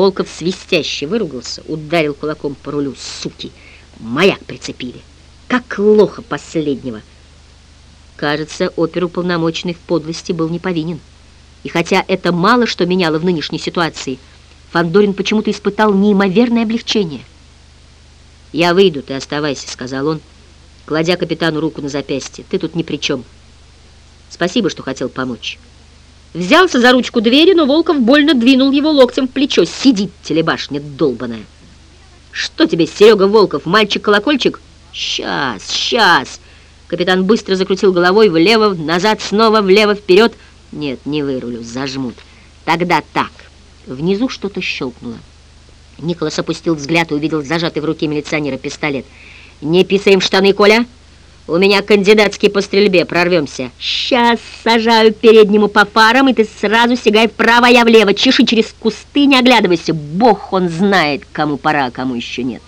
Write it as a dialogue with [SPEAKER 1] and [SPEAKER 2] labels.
[SPEAKER 1] Волков свистяще выругался, ударил кулаком по рулю. Суки! Маяк прицепили. Как лоха последнего. Кажется, оперуполномоченный в подлости был не повинен. И хотя это мало что меняло в нынешней ситуации, Фандорин почему-то испытал неимоверное облегчение. «Я выйду, ты оставайся», — сказал он, кладя капитану руку на запястье. «Ты тут ни при чем. Спасибо, что хотел помочь». Взялся за ручку двери, но Волков больно двинул его локтем в плечо. «Сидит телебашня долбаная!» «Что тебе, Серега Волков, мальчик-колокольчик?» «Сейчас, сейчас!» Капитан быстро закрутил головой влево, назад, снова влево, вперед. «Нет, не вырулю, зажмут. Тогда так». Внизу что-то щелкнуло. Николас опустил взгляд и увидел зажатый в руке милиционера пистолет. «Не писаем штаны, Коля! У меня кандидатский по стрельбе, прорвемся. Сейчас сажаю переднему по фарам, и ты сразу сигай вправо, а я влево. Чеши через кусты, не оглядывайся. Бог он знает, кому пора, а кому еще нет».